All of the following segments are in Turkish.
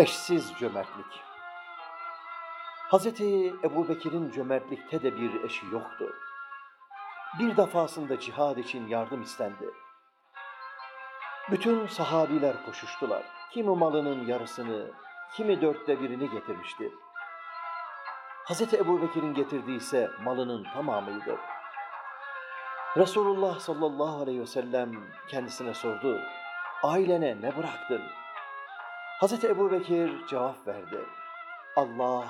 Eşsiz cömertlik. Hazreti Ebu Bekir'in cömertlikte de bir eşi yoktu. Bir defasında cihad için yardım istendi. Bütün sahabiler koşuştular. Kimi malının yarısını, kimi dörtte birini getirmişti. Hazreti Ebu Bekir'in getirdiği ise malının tamamıydı. Resulullah sallallahu aleyhi ve sellem kendisine sordu. Ailene ne bıraktın? Hazreti Ebu Bekir cevap verdi. Allah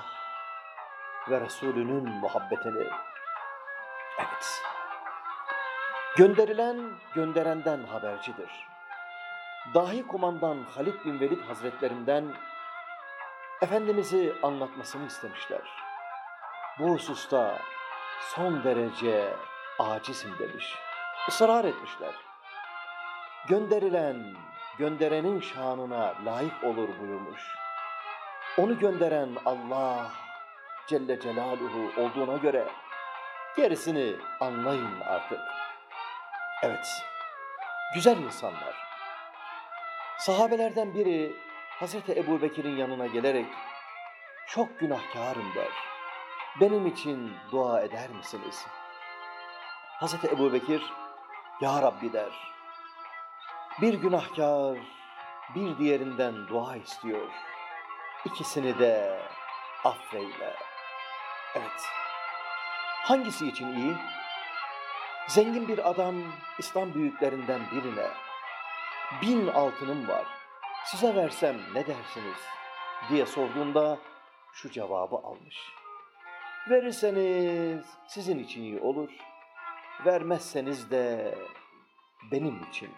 ve Resulünün muhabbetini. Evet. Gönderilen gönderenden habercidir. Dahi kumandan Halid bin Velid Hazretlerinden Efendimiz'i anlatmasını istemişler. Bu hususta son derece acizim demiş. Israr etmişler. Gönderilen, gönderenin şanına layık olur buyurmuş. Onu gönderen Allah Celle Celaluhu olduğuna göre gerisini anlayın artık. Evet, güzel insanlar. Sahabelerden biri Hazreti Ebu Bekir'in yanına gelerek çok günahkarım der. Benim için dua eder misiniz? Hazreti Ebu Bekir, Ya Rabbi der. Bir günahkar bir diğerinden dua istiyor. İkisini de affeyle. Evet. Hangisi için iyi? Zengin bir adam İslam büyüklerinden birine bin altınım var, size versem ne dersiniz diye sorduğunda şu cevabı almış. Verirseniz sizin için iyi olur, vermezseniz de benim için